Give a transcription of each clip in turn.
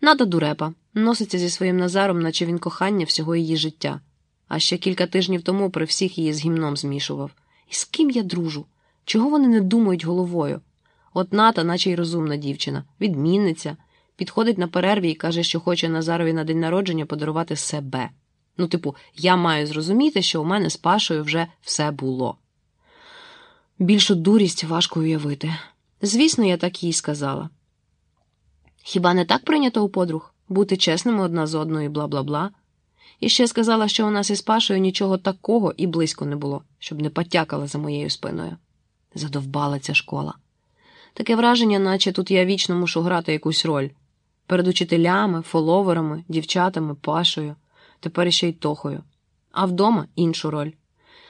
Ната дурепа, носиться зі своїм Назаром, наче він кохання всього її життя. А ще кілька тижнів тому при всіх її з гімном змішував. І з ким я дружу? Чого вони не думають головою? От Ната, наче й розумна дівчина, відмінниця, підходить на перерві і каже, що хоче Назарові на день народження подарувати себе. Ну, типу, я маю зрозуміти, що у мене з Пашою вже все було. Більшу дурість важко уявити. Звісно, я так їй сказала. Хіба не так прийнято у подруг бути чесними одна з одною, бла бла бла. І ще сказала, що у нас із Пашою нічого такого і близько не було, щоб не потякала за моєю спиною. Задовбала ця школа. Таке враження, наче тут я вічно мушу грати якусь роль перед учителями, фоловерами, дівчатами, Пашою, тепер ще й Тохою, а вдома іншу роль.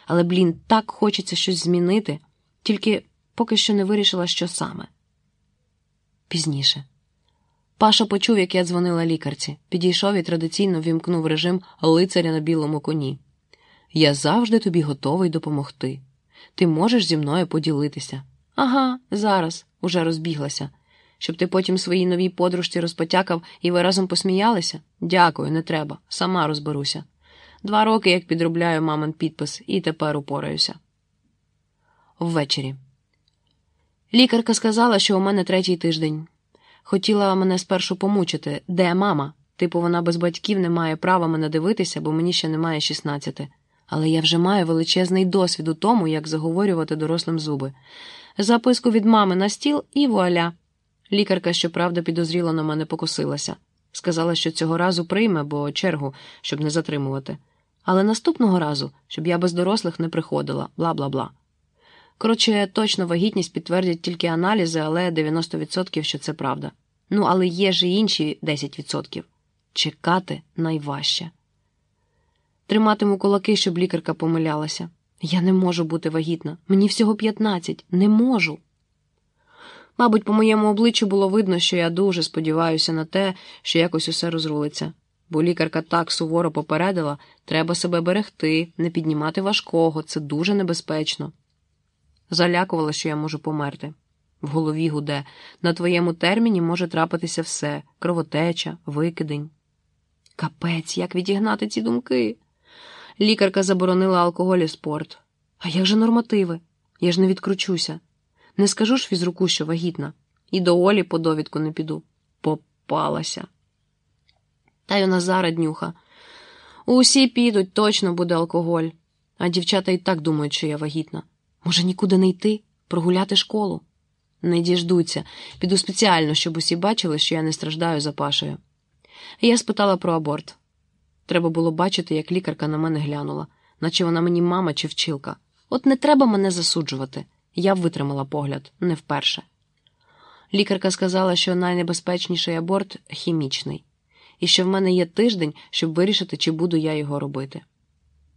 Але, блін, так хочеться щось змінити, тільки поки що не вирішила, що саме. Пізніше. Паша почув, як я дзвонила лікарці, підійшов і традиційно вімкнув режим лицаря на білому коні. Я завжди тобі готовий допомогти. Ти можеш зі мною поділитися. Ага, зараз, уже розбіглася. Щоб ти потім своїй новій подружці розпотякав і ви разом посміялися? Дякую, не треба, сама розберуся. Два роки, як підробляю мамин підпис, і тепер упораюся. Ввечері. Лікарка сказала, що у мене третій тиждень. Хотіла мене спершу помучити. Де мама? Типу, вона без батьків не має права мене дивитися, бо мені ще немає 16. Але я вже маю величезний досвід у тому, як заговорювати дорослим зуби. Записку від мами на стіл і вуаля. Лікарка, щоправда, підозріло на мене покосилася. Сказала, що цього разу прийме, бо чергу, щоб не затримувати. Але наступного разу, щоб я без дорослих не приходила, бла бла бла. Коротше, точно вагітність підтвердять тільки аналізи, але 90% що це правда. Ну, але є ж і інші 10%. Чекати найважче. Триматиму кулаки, щоб лікарка помилялася. Я не можу бути вагітна. Мені всього 15. Не можу. Мабуть, по моєму обличчю було видно, що я дуже сподіваюся на те, що якось усе розрулиться. Бо лікарка так суворо попередила, треба себе берегти, не піднімати важкого, це дуже небезпечно. Залякувала, що я можу померти. В голові гуде, на твоєму терміні може трапитися все кровотеча, викидень. Капець, як відігнати ці думки? Лікарка заборонила алкоголь і спорт. А як же нормативи? Я ж не відкручуся. Не скажу ж фізруку, що вагітна, і до Олі по довідку не піду. Попалася. Та й у Назара днюха. Усі підуть, точно буде алкоголь. А дівчата і так думають, що я вагітна. Може, нікуди не йти, прогуляти школу? Не діждуться, піду спеціально, щоб усі бачили, що я не страждаю за пашею. Я спитала про аборт. Треба було бачити, як лікарка на мене глянула, наче вона мені мама чи вчилка. От не треба мене засуджувати. Я витримала погляд не вперше. Лікарка сказала, що найнебезпечніший аборт хімічний, і що в мене є тиждень, щоб вирішити, чи буду я його робити.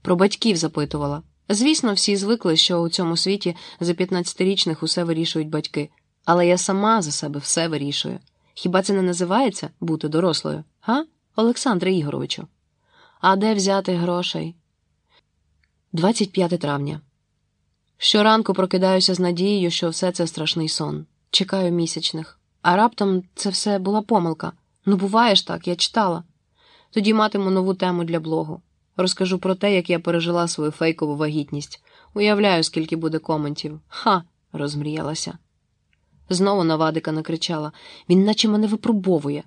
Про батьків запитувала. Звісно, всі звикли, що у цьому світі за 15-річних усе вирішують батьки, але я сама за себе все вирішую. Хіба це не називається бути дорослою, га, Олександре Ігоровичу? А де взяти грошей? 25 травня. Щоранку прокидаюся з надією, що все це страшний сон. Чекаю місячних. А раптом це все була помилка. Ну, буває ж так, я читала. Тоді матиму нову тему для блогу. Розкажу про те, як я пережила свою фейкову вагітність. Уявляю, скільки буде коментів. Ха, розмріялася. Знову на Вадика накричала він наче мене випробовує.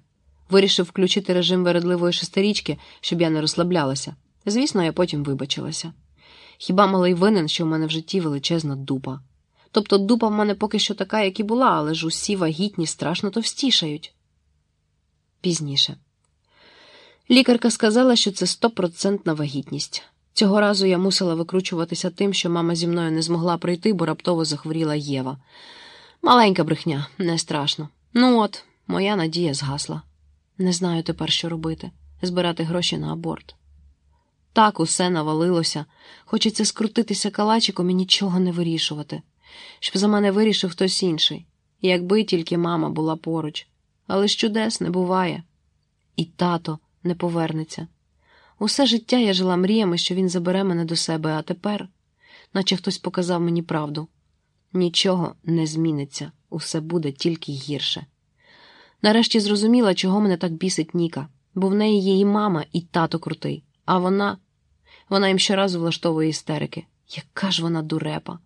Вирішив включити режим вередливої шестирічки, щоб я не розслаблялася. Звісно, я потім вибачилася. Хіба малий винен, що в мене в житті величезна дупа. Тобто дупа в мене поки що така, як і була, але ж усі вагітні страшно товстішають. Пізніше. Лікарка сказала, що це стопроцентна вагітність. Цього разу я мусила викручуватися тим, що мама зі мною не змогла прийти, бо раптово захворіла Єва. Маленька брехня, не страшно. Ну от, моя надія згасла. Не знаю тепер, що робити збирати гроші на аборт. Так усе навалилося, хочеться скрутитися калачиком і нічого не вирішувати, щоб за мене вирішив хтось інший, якби тільки мама була поруч. Але ж чудес не буває. І тато не повернеться. Усе життя я жила мріями, що він забере мене до себе, а тепер, наче хтось показав мені правду. Нічого не зміниться, усе буде тільки гірше. Нарешті зрозуміла, чого мене так бісить Ніка, бо в неї є і мама, і тато крутий, а вона. Вона їм щоразу влаштовує істерики. Яка ж вона дурепа.